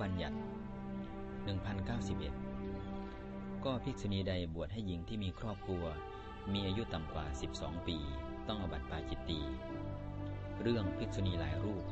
บัญญัติ1091 ก็ภิกษุณีใดบวชให้หญิงที่มีครอบครัว มีอายุต่ำกว่า 12 ปี ต้องอบัติปาจิตตี เรื่องภิกษุณีหลายรูป